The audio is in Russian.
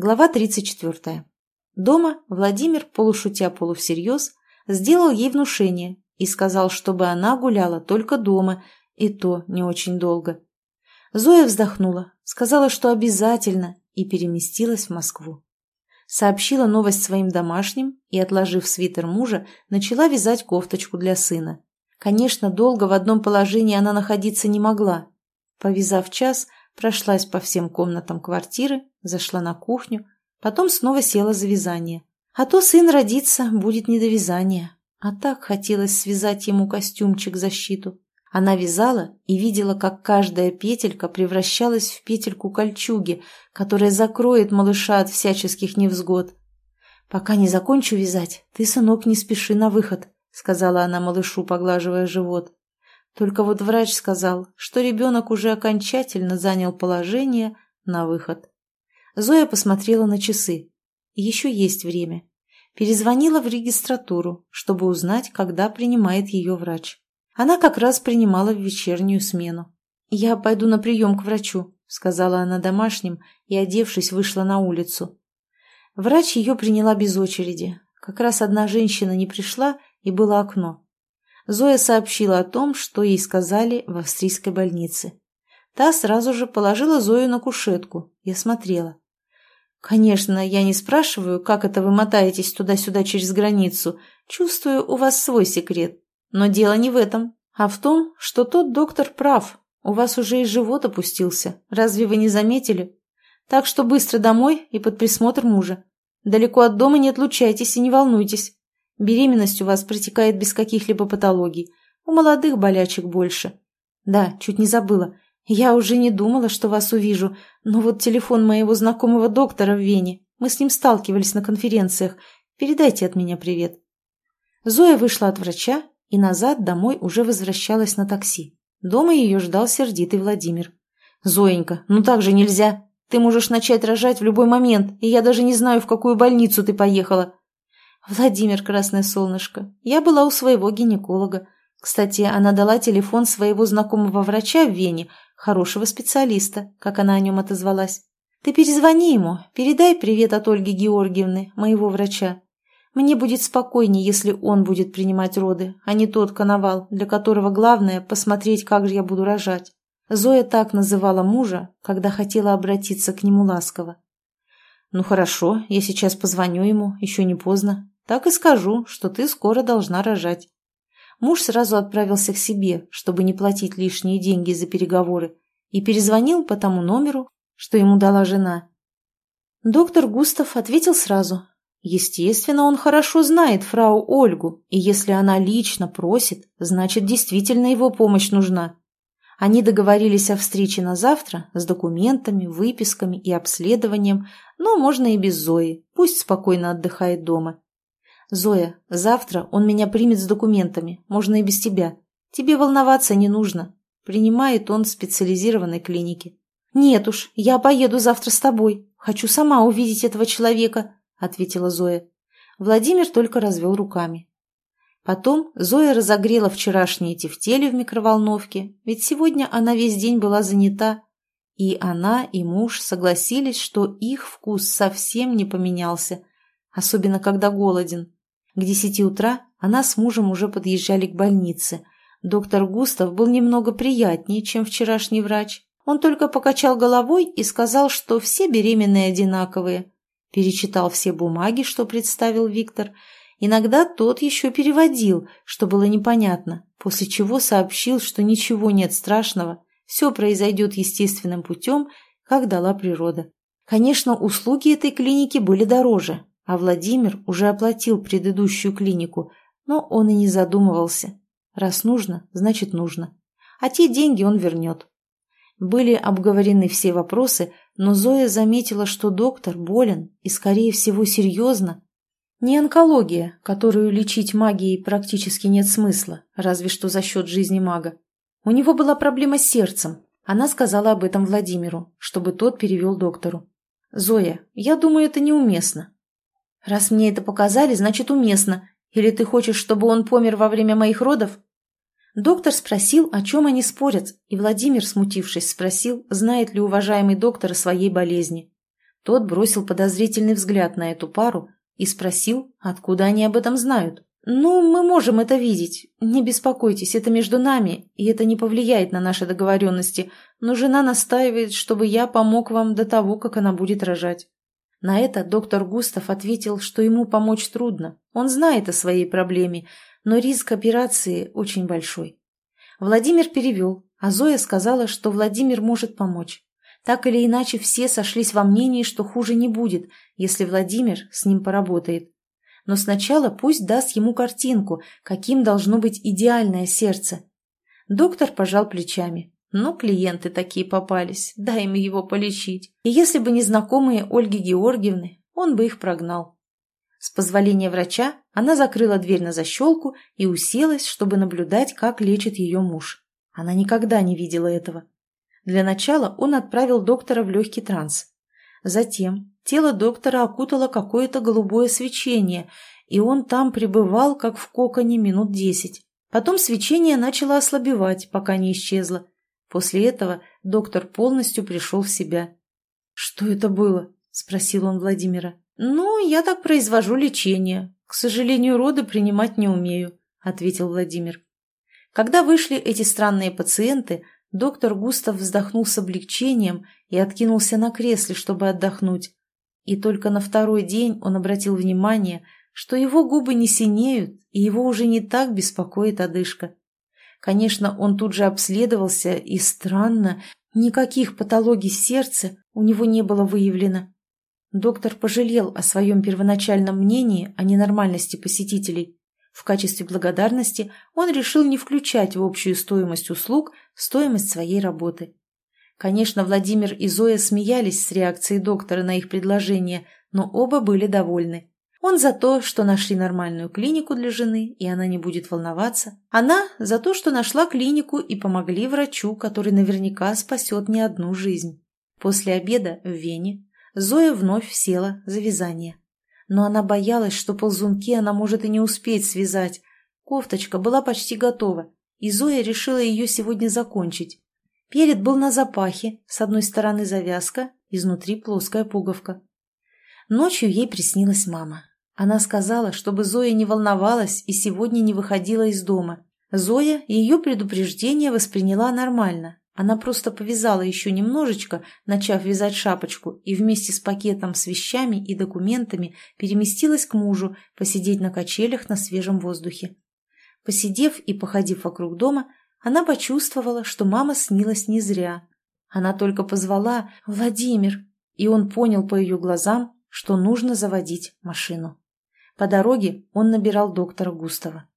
Глава 34. Дома Владимир, полушутя полувсерьез, сделал ей внушение и сказал, чтобы она гуляла только дома, и то не очень долго. Зоя вздохнула, сказала, что обязательно, и переместилась в Москву. Сообщила новость своим домашним и, отложив свитер мужа, начала вязать кофточку для сына. Конечно, долго в одном положении она находиться не могла. Повязав час, прошлась по всем комнатам квартиры, зашла на кухню, потом снова села за вязание. А то сын родится, будет не до вязания. А так хотелось связать ему костюмчик защиту. Она вязала и видела, как каждая петелька превращалась в петельку кольчуги, которая закроет малыша от всяческих невзгод. «Пока не закончу вязать, ты, сынок, не спеши на выход», — сказала она малышу, поглаживая живот. Только вот врач сказал, что ребенок уже окончательно занял положение на выход. Зоя посмотрела на часы. Еще есть время. Перезвонила в регистратуру, чтобы узнать, когда принимает ее врач. Она как раз принимала в вечернюю смену. «Я пойду на прием к врачу», — сказала она домашним и, одевшись, вышла на улицу. Врач ее приняла без очереди. Как раз одна женщина не пришла, и было окно. Зоя сообщила о том, что ей сказали в австрийской больнице. Та сразу же положила Зою на кушетку и осмотрела. «Конечно, я не спрашиваю, как это вы мотаетесь туда-сюда через границу. Чувствую, у вас свой секрет. Но дело не в этом, а в том, что тот доктор прав. У вас уже и живот опустился. Разве вы не заметили? Так что быстро домой и под присмотр мужа. Далеко от дома не отлучайтесь и не волнуйтесь. Беременность у вас протекает без каких-либо патологий. У молодых болячек больше. Да, чуть не забыла. Я уже не думала, что вас увижу, но вот телефон моего знакомого доктора в Вене. Мы с ним сталкивались на конференциях. Передайте от меня привет. Зоя вышла от врача и назад домой уже возвращалась на такси. Дома ее ждал сердитый Владимир. «Зоенька, ну так же нельзя. Ты можешь начать рожать в любой момент, и я даже не знаю, в какую больницу ты поехала. «Владимир, красное солнышко, я была у своего гинеколога. Кстати, она дала телефон своего знакомого врача в Вене, хорошего специалиста, как она о нем отозвалась. Ты перезвони ему, передай привет от Ольги Георгиевны, моего врача. Мне будет спокойнее, если он будет принимать роды, а не тот коновал, для которого главное посмотреть, как же я буду рожать». Зоя так называла мужа, когда хотела обратиться к нему ласково. «Ну хорошо, я сейчас позвоню ему, еще не поздно. Так и скажу, что ты скоро должна рожать». Муж сразу отправился к себе, чтобы не платить лишние деньги за переговоры, и перезвонил по тому номеру, что ему дала жена. Доктор Густав ответил сразу. Естественно, он хорошо знает фрау Ольгу, и если она лично просит, значит, действительно его помощь нужна. Они договорились о встрече на завтра с документами, выписками и обследованием, но можно и без Зои, пусть спокойно отдыхает дома. «Зоя, завтра он меня примет с документами, можно и без тебя. Тебе волноваться не нужно. Принимает он в специализированной клинике». «Нет уж, я поеду завтра с тобой. Хочу сама увидеть этого человека», — ответила Зоя. Владимир только развел руками. Потом Зоя разогрела вчерашние тефтели в микроволновке, ведь сегодня она весь день была занята. И она, и муж согласились, что их вкус совсем не поменялся, особенно когда голоден. К десяти утра она с мужем уже подъезжали к больнице. Доктор Густав был немного приятнее, чем вчерашний врач. Он только покачал головой и сказал, что все беременные одинаковые. Перечитал все бумаги, что представил Виктор, Иногда тот еще переводил, что было непонятно, после чего сообщил, что ничего нет страшного, все произойдет естественным путем, как дала природа. Конечно, услуги этой клиники были дороже, а Владимир уже оплатил предыдущую клинику, но он и не задумывался. Раз нужно, значит нужно. А те деньги он вернет. Были обговорены все вопросы, но Зоя заметила, что доктор болен и, скорее всего, серьезно, не онкология, которую лечить магией практически нет смысла, разве что за счет жизни мага. У него была проблема с сердцем. Она сказала об этом Владимиру, чтобы тот перевел доктору. «Зоя, я думаю, это неуместно». «Раз мне это показали, значит уместно. Или ты хочешь, чтобы он помер во время моих родов?» Доктор спросил, о чем они спорят, и Владимир, смутившись, спросил, знает ли уважаемый доктор о своей болезни. Тот бросил подозрительный взгляд на эту пару и спросил, откуда они об этом знают. «Ну, мы можем это видеть. Не беспокойтесь, это между нами, и это не повлияет на наши договоренности, но жена настаивает, чтобы я помог вам до того, как она будет рожать». На это доктор Густав ответил, что ему помочь трудно. Он знает о своей проблеме, но риск операции очень большой. Владимир перевел, а Зоя сказала, что Владимир может помочь. Так или иначе, все сошлись во мнении, что хуже не будет, если Владимир с ним поработает. Но сначала пусть даст ему картинку, каким должно быть идеальное сердце. Доктор пожал плечами. Но клиенты такие попались, дай им его полечить. И если бы не знакомые Ольги Георгиевны, он бы их прогнал. С позволения врача она закрыла дверь на защелку и уселась, чтобы наблюдать, как лечит ее муж. Она никогда не видела этого. Для начала он отправил доктора в легкий транс. Затем тело доктора окутало какое-то голубое свечение, и он там пребывал, как в коконе, минут десять. Потом свечение начало ослабевать, пока не исчезло. После этого доктор полностью пришел в себя. «Что это было?» – спросил он Владимира. «Ну, я так произвожу лечение. К сожалению, роды принимать не умею», – ответил Владимир. Когда вышли эти странные пациенты, Доктор Густав вздохнул с облегчением и откинулся на кресле, чтобы отдохнуть. И только на второй день он обратил внимание, что его губы не синеют, и его уже не так беспокоит одышка. Конечно, он тут же обследовался, и странно, никаких патологий сердца у него не было выявлено. Доктор пожалел о своем первоначальном мнении о ненормальности посетителей. В качестве благодарности он решил не включать в общую стоимость услуг стоимость своей работы. Конечно, Владимир и Зоя смеялись с реакцией доктора на их предложение, но оба были довольны. Он за то, что нашли нормальную клинику для жены, и она не будет волноваться. Она за то, что нашла клинику и помогли врачу, который наверняка спасет не одну жизнь. После обеда в Вене Зоя вновь села за вязание но она боялась, что ползунки она может и не успеть связать. Кофточка была почти готова, и Зоя решила ее сегодня закончить. Перед был на запахе, с одной стороны завязка, изнутри плоская пуговка. Ночью ей приснилась мама. Она сказала, чтобы Зоя не волновалась и сегодня не выходила из дома. Зоя ее предупреждение восприняла нормально, она просто повязала еще немножечко, начав вязать шапочку, и вместе с пакетом с вещами и документами переместилась к мужу посидеть на качелях на свежем воздухе. Посидев и походив вокруг дома, она почувствовала, что мама снилась не зря. Она только позвала «Владимир», и он понял по ее глазам, что нужно заводить машину. По дороге он набирал доктора Густава.